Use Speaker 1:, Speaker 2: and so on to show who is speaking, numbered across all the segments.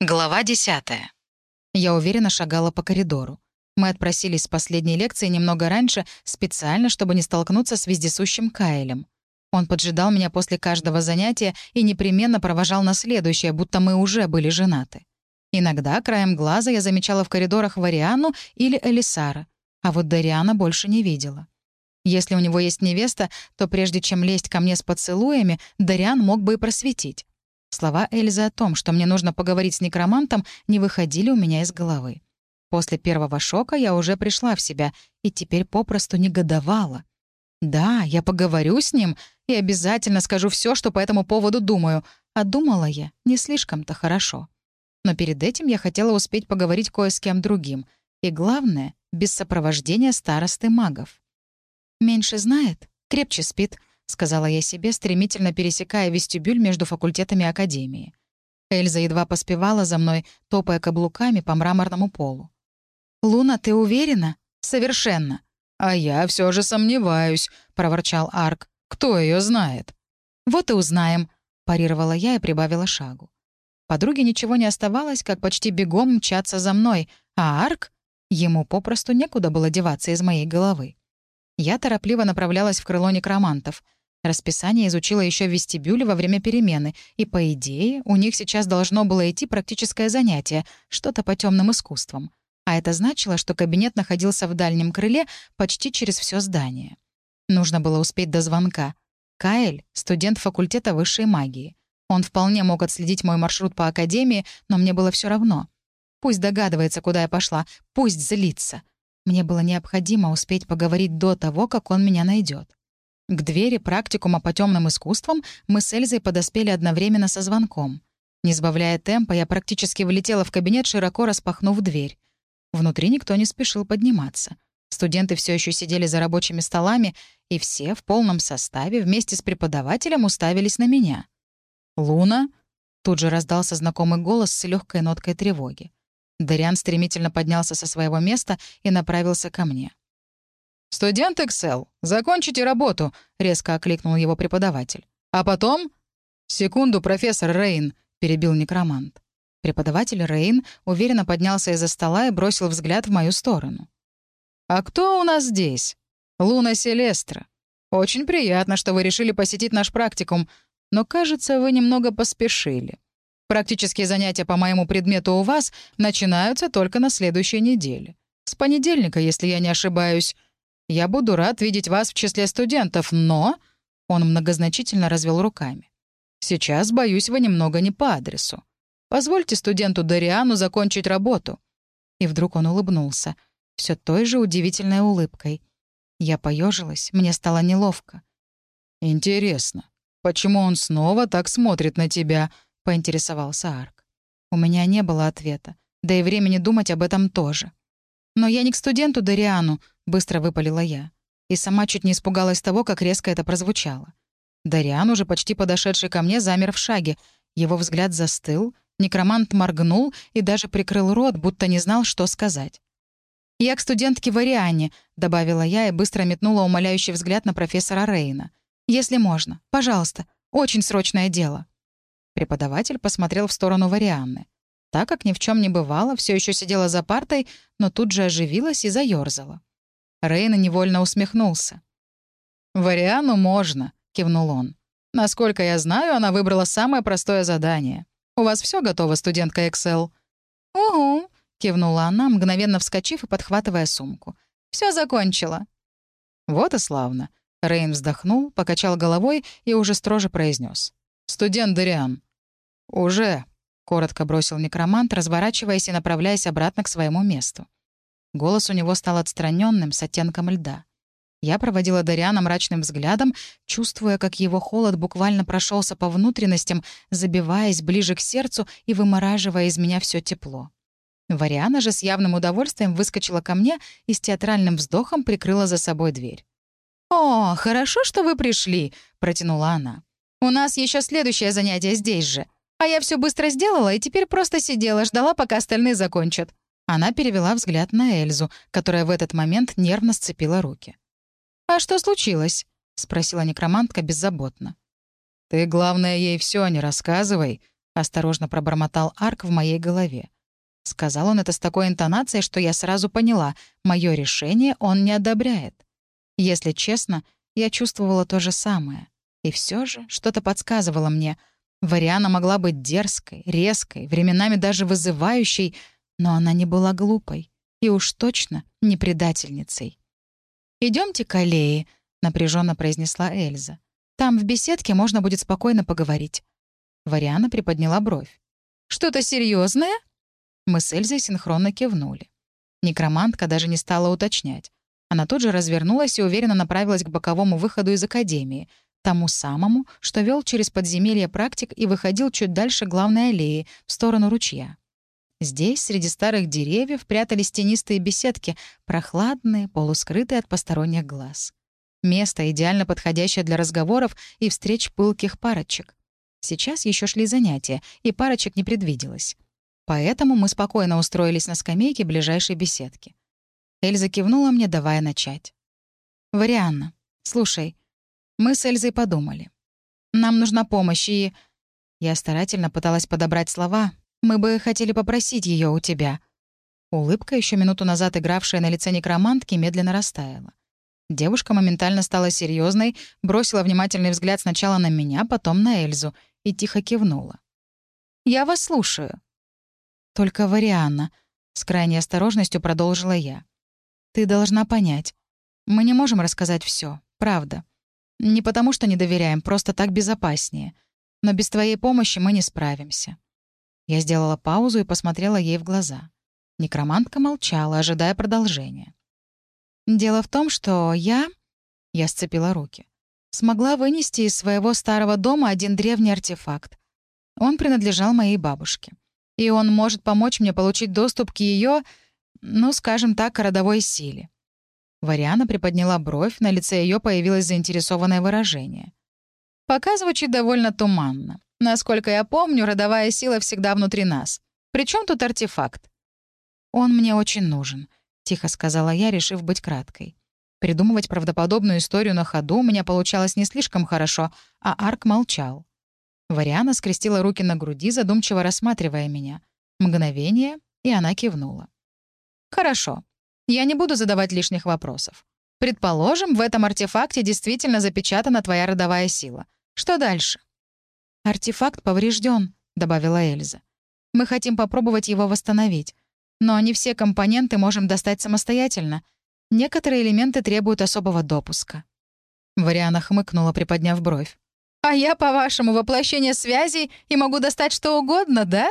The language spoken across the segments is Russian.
Speaker 1: Глава 10. Я уверенно шагала по коридору. Мы отпросились с последней лекции немного раньше, специально, чтобы не столкнуться с вездесущим Каэлем. Он поджидал меня после каждого занятия и непременно провожал на следующее, будто мы уже были женаты. Иногда краем глаза я замечала в коридорах Вариану или Элисара, а вот Дариана больше не видела. Если у него есть невеста, то прежде чем лезть ко мне с поцелуями, Дариан мог бы и просветить. Слова Эльзы о том, что мне нужно поговорить с некромантом, не выходили у меня из головы. После первого шока я уже пришла в себя и теперь попросту негодовала. Да, я поговорю с ним и обязательно скажу все, что по этому поводу думаю, а думала я не слишком-то хорошо. Но перед этим я хотела успеть поговорить кое с кем другим. И главное, без сопровождения старосты магов. «Меньше знает, крепче спит», — сказала я себе, стремительно пересекая вестибюль между факультетами Академии. Эльза едва поспевала за мной, топая каблуками по мраморному полу. «Луна, ты уверена?» «Совершенно». «А я все же сомневаюсь», — проворчал Арк. «Кто ее знает?» «Вот и узнаем», — парировала я и прибавила шагу. Подруге ничего не оставалось, как почти бегом мчаться за мной, а Арк... Ему попросту некуда было деваться из моей головы. Я торопливо направлялась в крыло некромантов. Расписание изучила еще в вестибюле во время перемены, и, по идее, у них сейчас должно было идти практическое занятие, что-то по темным искусствам. А это значило, что кабинет находился в дальнем крыле почти через все здание. Нужно было успеть до звонка. Каэль — студент факультета высшей магии. Он вполне мог отследить мой маршрут по академии, но мне было все равно. Пусть догадывается, куда я пошла, пусть злится. Мне было необходимо успеть поговорить до того, как он меня найдет. К двери практикума по темным искусствам мы с Эльзой подоспели одновременно со звонком. Не сбавляя темпа, я практически влетела в кабинет, широко распахнув дверь. Внутри никто не спешил подниматься. Студенты все еще сидели за рабочими столами, и все в полном составе вместе с преподавателем уставились на меня. «Луна?» — тут же раздался знакомый голос с легкой ноткой тревоги. Дариан стремительно поднялся со своего места и направился ко мне. «Студент Excel, закончите работу», — резко окликнул его преподаватель. «А потом...» «Секунду, профессор Рейн», — перебил некромант. Преподаватель Рейн уверенно поднялся из-за стола и бросил взгляд в мою сторону. «А кто у нас здесь?» «Луна Селестра. Очень приятно, что вы решили посетить наш практикум, но, кажется, вы немного поспешили. Практические занятия по моему предмету у вас начинаются только на следующей неделе. С понедельника, если я не ошибаюсь. Я буду рад видеть вас в числе студентов, но...» Он многозначительно развел руками. «Сейчас, боюсь, вы немного не по адресу. Позвольте студенту Дариану закончить работу». И вдруг он улыбнулся, все той же удивительной улыбкой. Я поежилась, мне стало неловко. «Интересно, почему он снова так смотрит на тебя?» — поинтересовался Арк. У меня не было ответа, да и времени думать об этом тоже. «Но я не к студенту Дариану», — быстро выпалила я. И сама чуть не испугалась того, как резко это прозвучало. Дариан, уже почти подошедший ко мне, замер в шаге. Его взгляд застыл, некромант моргнул и даже прикрыл рот, будто не знал, что сказать. «Я к студентке Вариане», — добавила я и быстро метнула умоляющий взгляд на профессора Рейна. «Если можно, пожалуйста, очень срочное дело». Преподаватель посмотрел в сторону Варианны. Так как ни в чем не бывало, все еще сидела за партой, но тут же оживилась и заерзала. Рейна невольно усмехнулся. «Вариану можно», — кивнул он. «Насколько я знаю, она выбрала самое простое задание. У вас все готово, студентка Excel?» «Угу», — кивнула она, мгновенно вскочив и подхватывая сумку. Все закончила». «Вот и славно». Рейн вздохнул, покачал головой и уже строже произнес: «Студент Дариан». «Уже», — коротко бросил некромант, разворачиваясь и направляясь обратно к своему месту. Голос у него стал отстраненным, с оттенком льда. Я проводила Дариана мрачным взглядом, чувствуя, как его холод буквально прошелся по внутренностям, забиваясь ближе к сердцу и вымораживая из меня все тепло. Вариана же с явным удовольствием выскочила ко мне и с театральным вздохом прикрыла за собой дверь. «О, хорошо, что вы пришли», — протянула она. «У нас еще следующее занятие здесь же. А я все быстро сделала и теперь просто сидела, ждала, пока остальные закончат. Она перевела взгляд на Эльзу, которая в этот момент нервно сцепила руки. «А что случилось?» — спросила некромантка беззаботно. «Ты, главное, ей все не рассказывай», — осторожно пробормотал Арк в моей голове. Сказал он это с такой интонацией, что я сразу поняла, мое решение он не одобряет. Если честно, я чувствовала то же самое. И все же что-то подсказывало мне. Вариана могла быть дерзкой, резкой, временами даже вызывающей, но она не была глупой. И уж точно не предательницей. Идемте к аллее», — напряженно произнесла Эльза. «Там в беседке можно будет спокойно поговорить». Вариана приподняла бровь. «Что-то серьезное? Мы с Эльзой синхронно кивнули. Некромантка даже не стала уточнять. Она тут же развернулась и уверенно направилась к боковому выходу из академии, тому самому, что вел через подземелье практик и выходил чуть дальше главной аллеи, в сторону ручья. Здесь, среди старых деревьев, прятались тенистые беседки, прохладные, полускрытые от посторонних глаз. Место, идеально подходящее для разговоров и встреч пылких парочек. Сейчас еще шли занятия, и парочек не предвиделось. Поэтому мы спокойно устроились на скамейке ближайшей беседки. Эльза кивнула мне, давая начать. «Варианна, слушай, мы с Эльзой подумали. Нам нужна помощь, и...» Я старательно пыталась подобрать слова. «Мы бы хотели попросить ее у тебя». Улыбка, еще минуту назад игравшая на лице некромантки, медленно растаяла. Девушка моментально стала серьезной, бросила внимательный взгляд сначала на меня, потом на Эльзу и тихо кивнула. «Я вас слушаю». «Только Варианна», — с крайней осторожностью продолжила я. Ты должна понять. Мы не можем рассказать все, правда. Не потому, что не доверяем, просто так безопаснее. Но без твоей помощи мы не справимся». Я сделала паузу и посмотрела ей в глаза. Некромантка молчала, ожидая продолжения. «Дело в том, что я...» Я сцепила руки. «Смогла вынести из своего старого дома один древний артефакт. Он принадлежал моей бабушке. И он может помочь мне получить доступ к ее ну, скажем так, родовой силе. Вариана приподняла бровь, на лице ее появилось заинтересованное выражение. Пока звучит довольно туманно. Насколько я помню, родовая сила всегда внутри нас. Причем тут артефакт? Он мне очень нужен, тихо сказала я, решив быть краткой. Придумывать правдоподобную историю на ходу у меня получалось не слишком хорошо, а Арк молчал. Вариана скрестила руки на груди, задумчиво рассматривая меня. Мгновение, и она кивнула. Хорошо. Я не буду задавать лишних вопросов. Предположим, в этом артефакте действительно запечатана твоя родовая сила. Что дальше? Артефакт поврежден, добавила Эльза. Мы хотим попробовать его восстановить. Но не все компоненты можем достать самостоятельно. Некоторые элементы требуют особого допуска. Вариана хмыкнула, приподняв бровь. «А я, по-вашему, воплощение связей и могу достать что угодно, да?»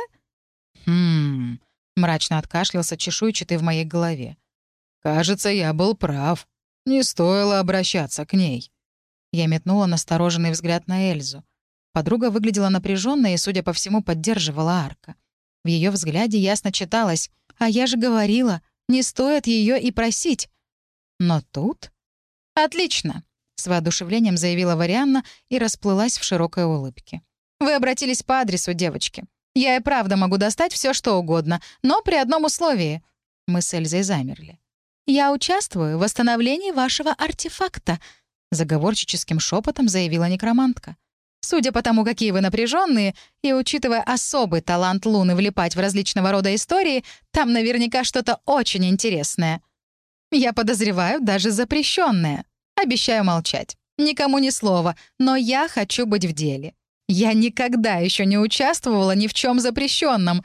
Speaker 1: «Хм...» Мрачно откашлялся чешуйчатый в моей голове. «Кажется, я был прав. Не стоило обращаться к ней». Я метнула настороженный взгляд на Эльзу. Подруга выглядела напряженно и, судя по всему, поддерживала Арка. В ее взгляде ясно читалось «А я же говорила, не стоит ее и просить». Но тут... «Отлично!» — с воодушевлением заявила Варианна и расплылась в широкой улыбке. «Вы обратились по адресу девочки. Я и правда могу достать все, что угодно, но при одном условии». Мы с Эльзой замерли. «Я участвую в восстановлении вашего артефакта», — заговорчическим шепотом заявила некромантка. «Судя по тому, какие вы напряженные, и учитывая особый талант Луны влипать в различного рода истории, там наверняка что-то очень интересное. Я подозреваю, даже запрещенное. Обещаю молчать. Никому ни слова, но я хочу быть в деле. Я никогда еще не участвовала ни в чем запрещенном.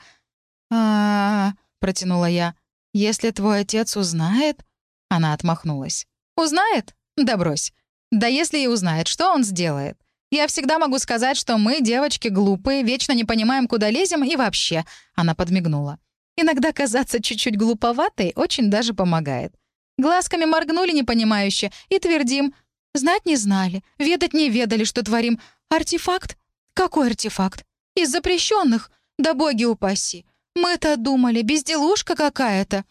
Speaker 1: А, -а, -а протянула я. Если твой отец узнает, она отмахнулась. Узнает? Да брось. Да если и узнает, что он сделает? Я всегда могу сказать, что мы, девочки, глупые, вечно не понимаем, куда лезем и вообще. Она подмигнула. Иногда казаться чуть-чуть глуповатой очень даже помогает. Глазками моргнули непонимающе и твердим. Знать не знали, ведать не ведали, что творим. Артефакт «Какой артефакт? Из запрещенных? Да боги упаси! Мы-то думали, безделушка какая-то!»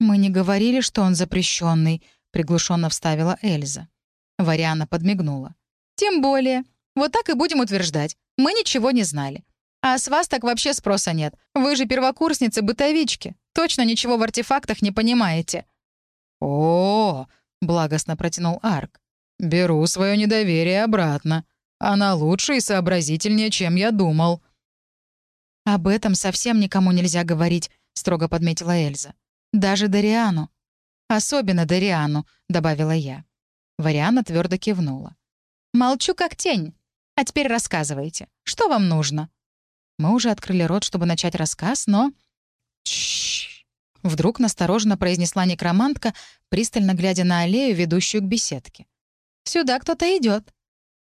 Speaker 1: «Мы не говорили, что он запрещенный», — приглушенно вставила Эльза. Вариана подмигнула. «Тем более. Вот так и будем утверждать. Мы ничего не знали. А с вас так вообще спроса нет. Вы же первокурсницы-бытовички. Точно ничего в артефактах не понимаете».
Speaker 2: «О, -о, -о — благостно протянул Арк. «Беру свое недоверие обратно. Она лучше и сообразительнее, чем я думал».
Speaker 1: «Об этом совсем никому нельзя говорить», — строго подметила Эльза. «Даже Дариану». «Особенно Дариану», — добавила я. Вариана твердо кивнула. «Молчу как тень. А теперь рассказывайте. Что вам нужно?» Мы уже открыли рот, чтобы начать рассказ, но... Чш. Вдруг настороженно произнесла некромантка, пристально глядя на аллею, ведущую к беседке. «Сюда кто-то идет.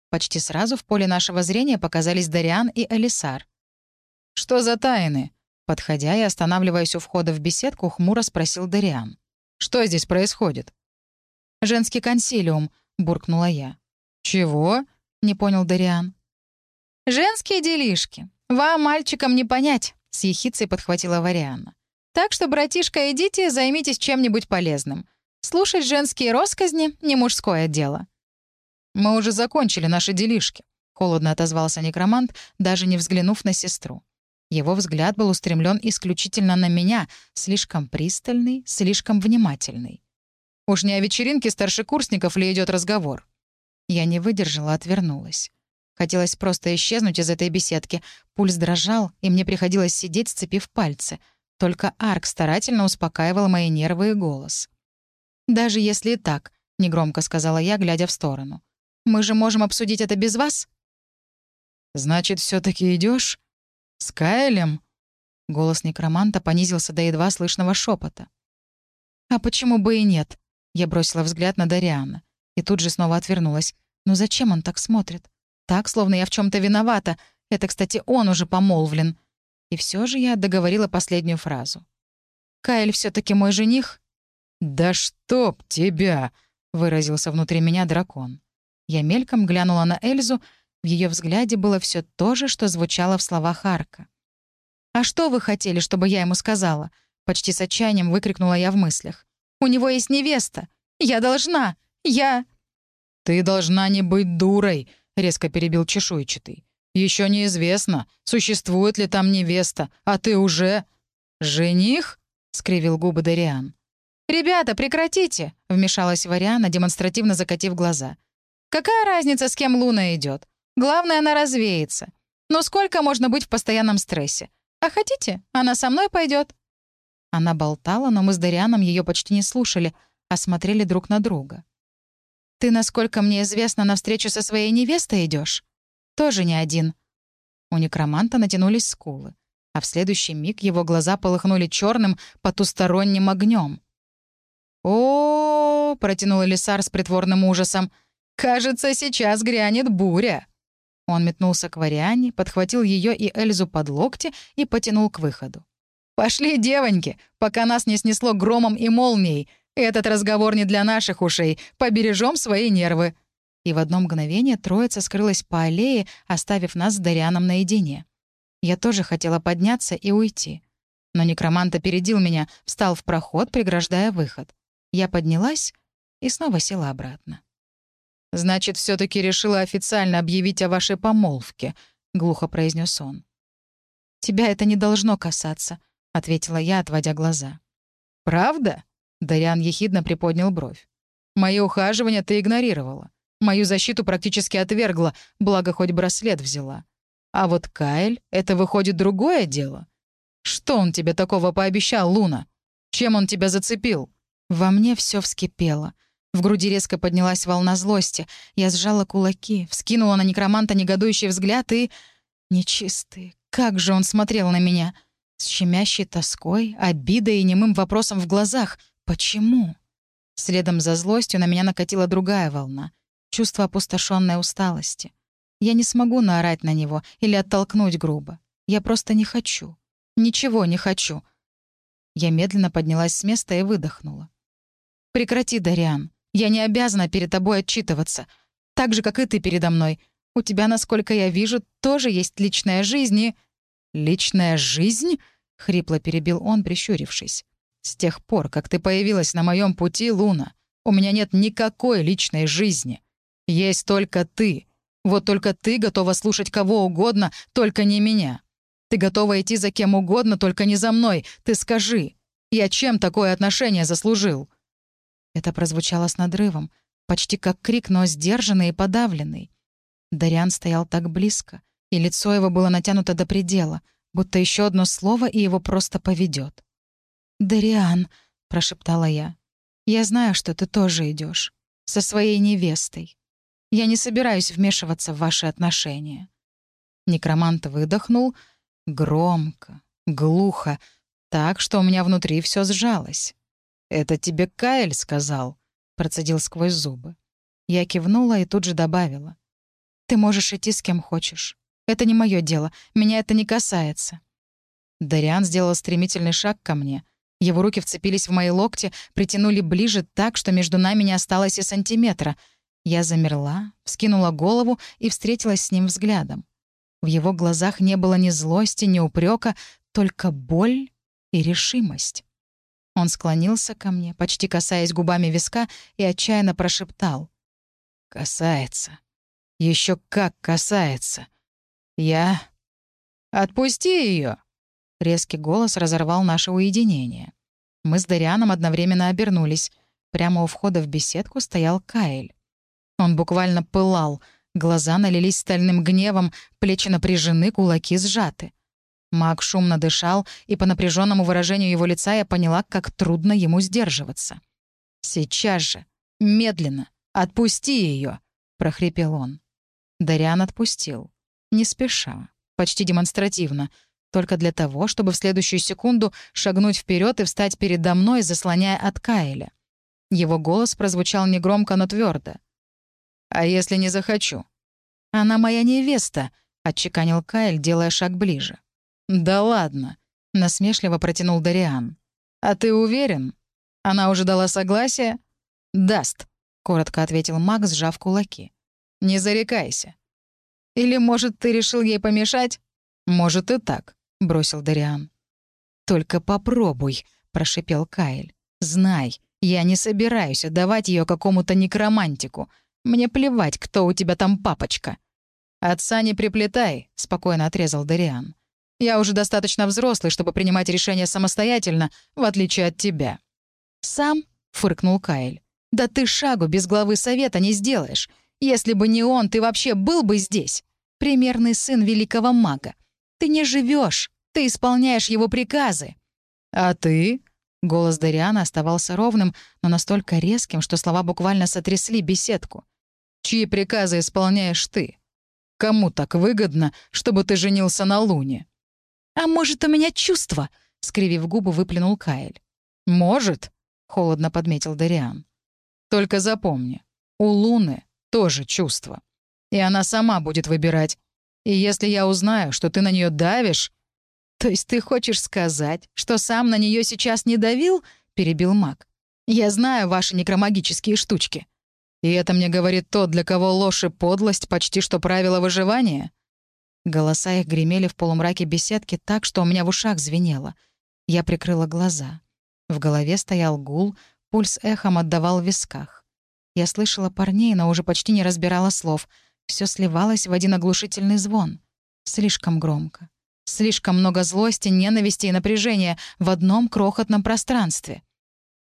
Speaker 1: Почти сразу в поле нашего зрения показались Дариан и Элисар.
Speaker 2: «Что за тайны?»
Speaker 1: Подходя и останавливаясь у входа в беседку, хмуро спросил Дариан.
Speaker 2: «Что здесь происходит?»
Speaker 1: «Женский консилиум», — буркнула я.
Speaker 2: «Чего?»
Speaker 1: — не понял Дариан. «Женские делишки. Вам, мальчикам, не понять», — с ехицей подхватила Варианна. «Так что, братишка, идите, займитесь чем-нибудь полезным. Слушать женские росказни — не мужское дело».
Speaker 2: «Мы уже закончили наши делишки», — холодно отозвался некромант, даже не взглянув на сестру. Его взгляд был устремлен исключительно на меня, слишком пристальный, слишком внимательный. «Уж не о вечеринке старшекурсников ли идет разговор?»
Speaker 1: Я не выдержала, отвернулась. Хотелось просто исчезнуть из этой беседки. Пульс дрожал, и мне приходилось сидеть, сцепив пальцы. Только Арк старательно успокаивал мои нервы и голос. «Даже если и так», — негромко сказала я, глядя в сторону. «Мы же можем обсудить это без вас?»
Speaker 2: «Значит, все таки идешь? С Кайлем?»
Speaker 1: Голос некроманта понизился до едва слышного шепота. «А почему бы и нет?» Я бросила взгляд на Дариана и тут же снова отвернулась. «Ну зачем он так смотрит? Так, словно я в чем то виновата. Это, кстати, он уже помолвлен». И все же я договорила последнюю фразу. «Кайл все таки мой жених?»
Speaker 2: «Да чтоб тебя!» — выразился внутри меня дракон.
Speaker 1: Я мельком глянула на Эльзу, в ее взгляде было все то же, что звучало в словах Арка. «А что вы хотели, чтобы я ему сказала?» Почти с отчаянием выкрикнула я в мыслях. «У него есть невеста! Я должна! Я...»
Speaker 2: «Ты должна не быть дурой», — резко перебил чешуйчатый. Еще неизвестно, существует ли там невеста, а ты уже...» «Жених?» — скривил губы Дариан.
Speaker 1: «Ребята, прекратите!» — вмешалась Вариана, демонстративно закатив глаза. «Какая разница, с кем Луна идет? Главное, она развеется. Но сколько можно быть в постоянном стрессе? А хотите, она со мной пойдет. Она болтала, но мы с Дарианом ее почти не слушали, а смотрели друг на друга. «Ты, насколько мне известно, на встречу со своей невестой идешь? Тоже не один». У некроманта натянулись скулы, а в следующий миг его глаза полыхнули черным потусторонним огнем. «О, протянул Элисар с притворным ужасом. «Кажется, сейчас грянет буря». Он метнулся к Вариане, подхватил ее и Эльзу под локти и потянул к выходу. «Пошли, девоньки, пока нас не снесло громом и молнией. Этот разговор не для наших ушей. Побережем свои нервы». И в одно мгновение троица скрылась по аллее, оставив нас с Дарианом наедине. Я тоже хотела подняться и уйти. Но некромант опередил меня, встал в проход, преграждая выход. Я поднялась и снова села обратно.
Speaker 2: «Значит, все таки решила официально объявить о вашей помолвке», — глухо произнес он.
Speaker 1: «Тебя это не должно касаться», — ответила я, отводя глаза.
Speaker 2: «Правда?» — Дариан ехидно приподнял бровь. «Мои ухаживания ты игнорировала. Мою защиту практически отвергла, благо хоть браслет взяла. А вот Кайль — это, выходит, другое дело. Что он тебе такого пообещал, Луна? Чем он тебя зацепил?»
Speaker 1: Во мне все вскипело. В груди резко поднялась волна злости. Я сжала кулаки, вскинула на некроманта негодующий взгляд и... Нечистый. Как же он смотрел на меня! С щемящей тоской, обидой и немым вопросом в глазах. Почему? Следом за злостью на меня накатила другая волна. Чувство опустошенной усталости. Я не смогу наорать на него или оттолкнуть грубо. Я просто не хочу. Ничего не хочу. Я медленно поднялась с места и выдохнула. «Прекрати, Дариан. Я не обязана перед тобой отчитываться. Так же, как и ты передо мной. У тебя, насколько я вижу, тоже есть личная жизнь и...»
Speaker 2: «Личная жизнь?» — хрипло перебил он, прищурившись. «С тех пор, как ты появилась на моем пути, Луна, у меня нет никакой личной жизни. Есть только ты. Вот только ты готова слушать кого угодно, только не меня. Ты готова идти за кем угодно, только не за мной. Ты скажи, я чем такое отношение заслужил?»
Speaker 1: Это прозвучало с надрывом, почти как крик, но сдержанный и подавленный. Дариан стоял так близко, и лицо его было натянуто до предела. будто еще одно слово, и его просто поведет. «Дариан», — прошептала я, — «я знаю, что ты тоже идешь со своей невестой. Я не собираюсь вмешиваться в ваши отношения». Некромант выдохнул громко, глухо, так, что у меня внутри все сжалось. «Это тебе Каэль сказал», — процедил сквозь зубы. Я кивнула и тут же добавила. «Ты можешь идти с кем хочешь. Это не мое дело, меня это не касается». Дариан сделал стремительный шаг ко мне. Его руки вцепились в мои локти, притянули ближе так, что между нами не осталось и сантиметра. Я замерла, вскинула голову и встретилась с ним взглядом. В его глазах не было ни злости, ни упрека, только боль и решимость. Он склонился ко мне, почти касаясь губами виска, и отчаянно прошептал. «Касается. Еще как касается. Я... Отпусти ее! Резкий голос разорвал наше уединение. Мы с Дарианом одновременно обернулись. Прямо у входа в беседку стоял Каэль. Он буквально пылал. Глаза налились стальным гневом, плечи напряжены, кулаки сжаты. Маг шумно дышал, и по напряженному выражению его лица я поняла, как трудно ему сдерживаться. «Сейчас же! Медленно! Отпусти ее! прохрипел он. Дариан отпустил. Не спеша, почти демонстративно, только для того, чтобы в следующую секунду шагнуть вперед и встать передо мной, заслоняя от Каэля. Его голос прозвучал негромко, но твердо. «А если не захочу?» «Она моя невеста», — отчеканил Каэль, делая шаг ближе. «Да ладно», — насмешливо протянул Дариан. «А ты уверен? Она уже дала согласие?» «Даст», — коротко ответил Макс, сжав кулаки. «Не зарекайся». «Или, может, ты решил ей помешать?» «Может, и так», — бросил Дариан. «Только попробуй», — прошипел Каэль. «Знай, я не собираюсь отдавать ее какому-то некромантику. Мне плевать, кто у тебя там папочка». «Отца не приплетай», — спокойно отрезал Дариан. Я уже достаточно взрослый, чтобы принимать решения самостоятельно, в отличие от тебя». «Сам?» — фыркнул Кайл. «Да ты шагу без главы совета не сделаешь. Если бы не он, ты вообще был бы здесь. Примерный сын великого мага. Ты не живешь, ты исполняешь его приказы». «А ты?» — голос Дариана оставался ровным, но настолько резким, что слова буквально сотрясли беседку. «Чьи приказы исполняешь ты? Кому так выгодно, чтобы ты женился на Луне?» «А может, у меня чувства?» — скривив губы, выплюнул Каэль. «Может», — холодно подметил Дариан. «Только запомни, у Луны тоже чувства. И она сама будет выбирать. И если я узнаю, что ты на нее давишь...» «То есть ты хочешь сказать, что сам на нее сейчас не давил?» — перебил маг. «Я знаю ваши некромагические штучки. И это мне говорит тот, для кого ложь и подлость почти что правило выживания?» Голоса их гремели в полумраке беседки так, что у меня в ушах звенело. Я прикрыла глаза. В голове стоял гул, пульс эхом отдавал в висках. Я слышала парней, но уже почти не разбирала слов. Все сливалось в один оглушительный звон. Слишком громко. Слишком много злости, ненависти и напряжения в одном крохотном пространстве.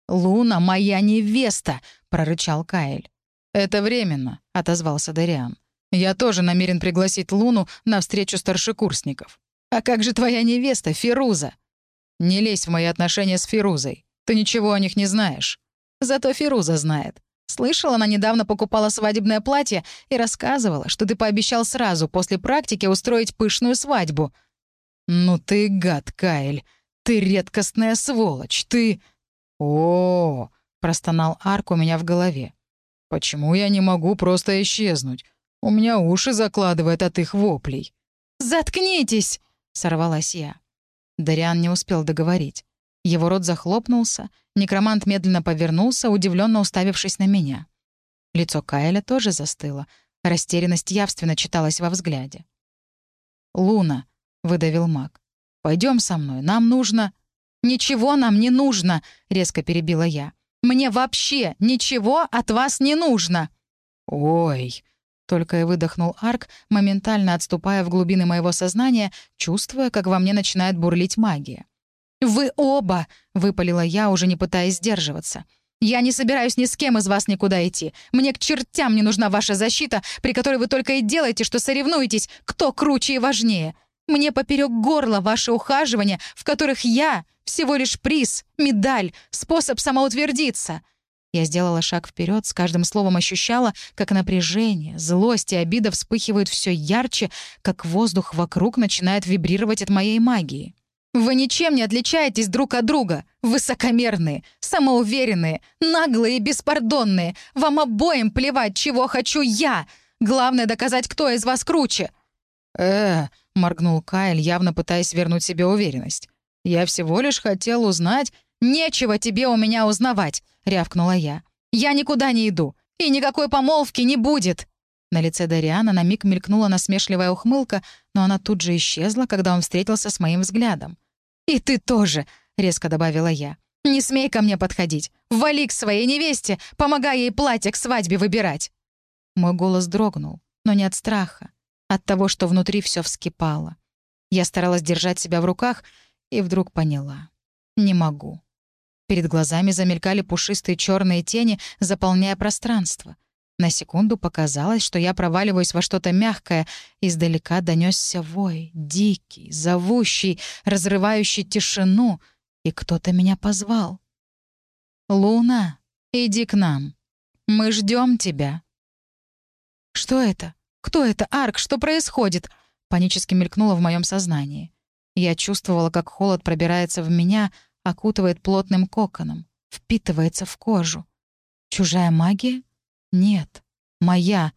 Speaker 1: «Луна — моя невеста!» — прорычал Каэль. «Это временно», — отозвался Дариан. Я тоже намерен пригласить Луну на встречу старшекурсников. А как же твоя невеста, Фируза? Не лезь в мои отношения с Фирузой. Ты ничего о них не знаешь. Зато Фируза знает. Слышала, она недавно покупала свадебное платье и рассказывала, что ты пообещал сразу после практики устроить пышную свадьбу. Ну ты гад, Каэль. Ты редкостная сволочь. Ты... О, простонал Арк у меня в голове. Почему я не могу просто исчезнуть? У меня уши закладывает от их воплей. «Заткнитесь!» — сорвалась я. Дариан не успел договорить. Его рот захлопнулся, некромант медленно повернулся, удивленно уставившись на меня. Лицо Кайля тоже застыло. Растерянность явственно читалась во взгляде. «Луна», — выдавил маг, — «пойдем со мной, нам нужно...» «Ничего нам не нужно», — резко перебила я. «Мне вообще ничего от вас не нужно». «Ой», только и выдохнул Арк, моментально отступая в глубины моего сознания, чувствуя, как во мне начинает бурлить магия. «Вы оба!» — выпалила я, уже не пытаясь сдерживаться. «Я не собираюсь ни с кем из вас никуда идти. Мне к чертям не нужна ваша защита, при которой вы только и делаете, что соревнуетесь, кто круче и важнее. Мне поперек горла ваши ухаживания, в которых я всего лишь приз, медаль, способ самоутвердиться. Я сделала шаг вперед, с каждым словом ощущала, как напряжение, злость и обида вспыхивают все ярче, как воздух вокруг начинает вибрировать от моей магии. Вы ничем не отличаетесь друг от друга. Высокомерные, самоуверенные, наглые и беспардонные. Вам обоим плевать, чего хочу я. Главное — доказать, кто из вас круче.
Speaker 2: э моргнул Кайл, явно пытаясь вернуть себе уверенность. «Я всего лишь хотел узнать...»
Speaker 1: «Нечего тебе у меня узнавать. — рявкнула я. «Я никуда не иду, и никакой помолвки не будет!» На лице Дариана на миг мелькнула насмешливая ухмылка, но она тут же исчезла, когда он встретился с моим взглядом. «И ты тоже!» — резко добавила я. «Не смей ко мне подходить! Вали к своей невесте, помогай ей платье к свадьбе выбирать!» Мой голос дрогнул, но не от страха, от того, что внутри все вскипало. Я старалась держать себя в руках и вдруг поняла. Не могу. Перед глазами замелькали пушистые черные тени, заполняя пространство. На секунду показалось, что я проваливаюсь во что-то мягкое. Издалека донесся вой, дикий, зовущий, разрывающий тишину, и кто-то меня позвал. «Луна, иди к нам. Мы ждем тебя». «Что это? Кто это, Арк? Что происходит?» Панически мелькнуло в моем сознании. Я чувствовала, как холод пробирается в меня, окутывает плотным коконом, впитывается в кожу. Чужая магия? Нет, моя.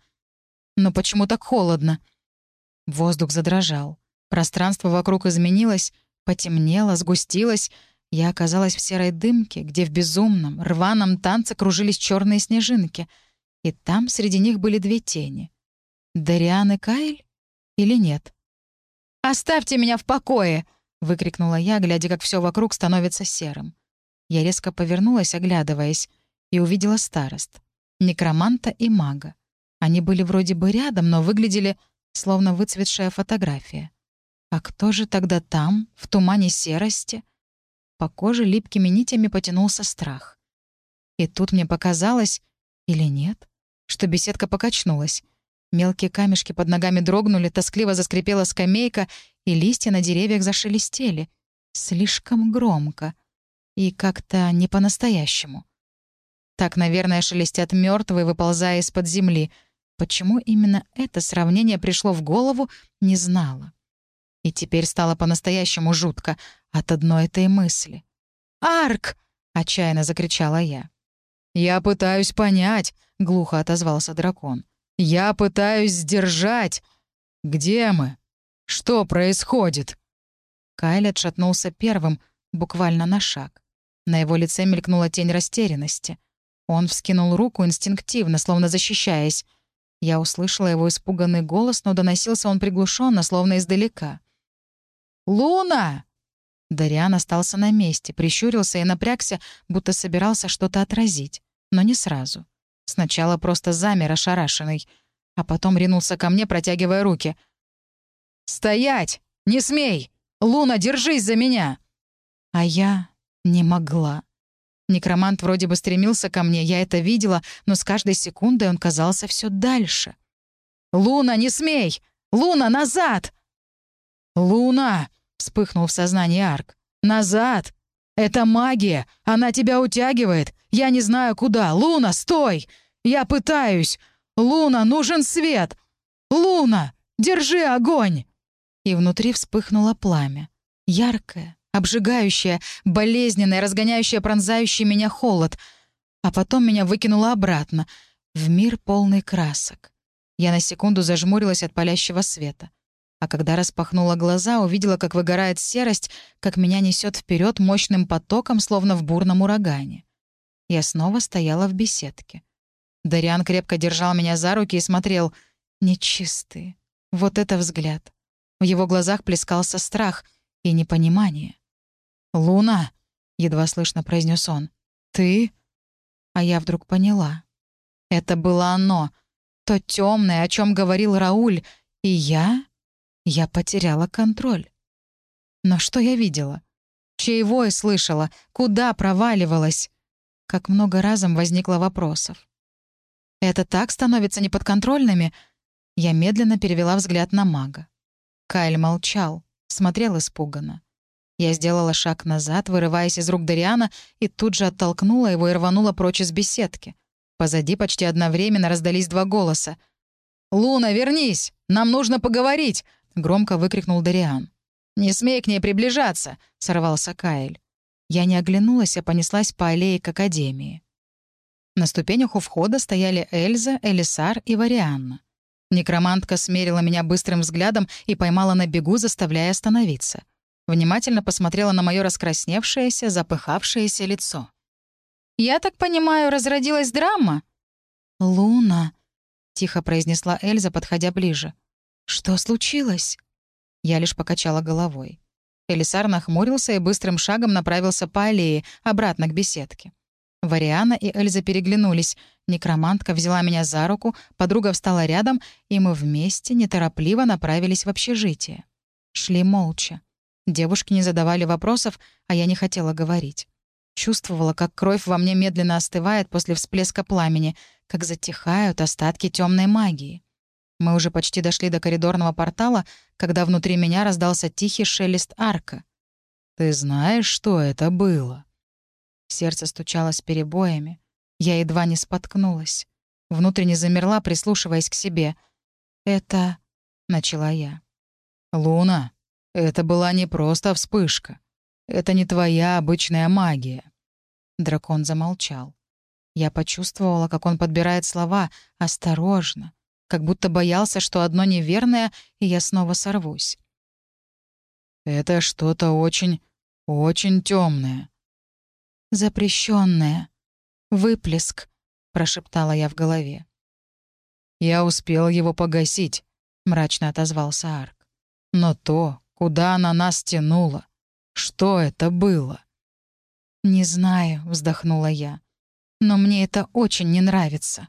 Speaker 1: Но почему так холодно? Воздух задрожал. Пространство вокруг изменилось, потемнело, сгустилось. Я оказалась в серой дымке, где в безумном, рваном танце кружились черные снежинки. И там среди них были две тени. Дариан и Кайль? Или нет? «Оставьте меня в покое!» — выкрикнула я, глядя, как все вокруг становится серым. Я резко повернулась, оглядываясь, и увидела старост. Некроманта и мага. Они были вроде бы рядом, но выглядели словно выцветшая фотография. А кто же тогда там, в тумане серости? По коже липкими нитями потянулся страх. И тут мне показалось, или нет, что беседка покачнулась. Мелкие камешки под ногами дрогнули, тоскливо заскрипела скамейка, и листья на деревьях зашелестели. Слишком громко. И как-то не по-настоящему. Так, наверное, шелестят мертвые, выползая из-под земли. Почему именно это сравнение пришло в голову, не знала. И теперь стало по-настоящему жутко от одной этой мысли. «Арк!» — отчаянно закричала я.
Speaker 2: «Я пытаюсь понять», — глухо отозвался дракон. «Я пытаюсь сдержать. Где мы? Что происходит?»
Speaker 1: Кайл отшатнулся первым, буквально на шаг. На его лице мелькнула тень растерянности. Он вскинул руку инстинктивно, словно защищаясь. Я услышала его испуганный голос, но доносился он приглушенно, словно издалека. «Луна!» Дариан остался на месте, прищурился и напрягся, будто собирался что-то отразить. Но не сразу. Сначала просто замер ошарашенный, а потом ринулся ко мне, протягивая руки — «Стоять! Не смей! Луна, держись за меня!» А я не могла. Некромант вроде бы стремился ко мне, я это видела, но с каждой секундой он казался все дальше. «Луна, не смей! Луна, назад!» «Луна!» — вспыхнул в сознании Арк. «Назад! Это магия! Она тебя утягивает! Я не знаю куда! Луна, стой! Я пытаюсь! Луна, нужен свет! Луна, держи огонь!» И внутри вспыхнуло пламя. Яркое, обжигающее, болезненное, разгоняющее пронзающий меня холод. А потом меня выкинуло обратно, в мир полный красок. Я на секунду зажмурилась от палящего света. А когда распахнула глаза, увидела, как выгорает серость, как меня несет вперед мощным потоком, словно в бурном урагане. Я снова стояла в беседке. Дариан крепко держал меня за руки и смотрел. Нечистые. Вот это взгляд. В его глазах плескался страх и непонимание. «Луна!» — едва слышно произнес он. «Ты?» А я вдруг поняла. Это было оно, то темное, о чем говорил Рауль, и я... Я потеряла контроль. Но что я видела? Чей вой слышала? Куда проваливалась? Как много разом возникло вопросов. Это так становится неподконтрольными? Я медленно перевела взгляд на мага. Кайл молчал, смотрел испуганно. Я сделала шаг назад, вырываясь из рук Дариана, и тут же оттолкнула его и рванула прочь из беседки. Позади почти одновременно раздались два голоса. «Луна, вернись! Нам нужно поговорить!» — громко выкрикнул Дариан. «Не смей к ней приближаться!» — сорвался Каэль. Я не оглянулась, а понеслась по аллее к Академии. На ступенях у входа стояли Эльза, Элисар и Варианна. Некромантка смерила меня быстрым взглядом и поймала на бегу, заставляя остановиться. Внимательно посмотрела на мое раскрасневшееся, запыхавшееся лицо. «Я так понимаю, разродилась драма?»
Speaker 2: «Луна», — тихо произнесла Эльза, подходя ближе. «Что случилось?» Я лишь покачала головой. Элисар нахмурился и быстрым шагом направился по аллее, обратно к беседке. Вариана и Эльза переглянулись. Некромантка взяла меня за руку, подруга встала рядом, и мы вместе неторопливо направились в общежитие. Шли молча. Девушки не задавали вопросов, а я не хотела говорить. Чувствовала, как кровь во мне медленно остывает после всплеска пламени, как затихают остатки темной магии. Мы уже почти дошли до коридорного портала, когда внутри меня раздался тихий шелест арка. «Ты знаешь, что это было?» Сердце стучало с перебоями. Я едва не споткнулась. Внутренне замерла, прислушиваясь к себе. «Это...» — начала я. «Луна, это была не просто вспышка. Это не твоя обычная магия». Дракон замолчал. Я почувствовала, как он подбирает слова осторожно, как будто боялся, что одно неверное, и я снова сорвусь. «Это что-то очень, очень темное. «Запрещенное. Выплеск», — прошептала я в голове. «Я успел его погасить», — мрачно отозвался Арк. «Но то, куда она нас тянула, что это было?»
Speaker 1: «Не знаю», — вздохнула я. «Но мне это очень не нравится».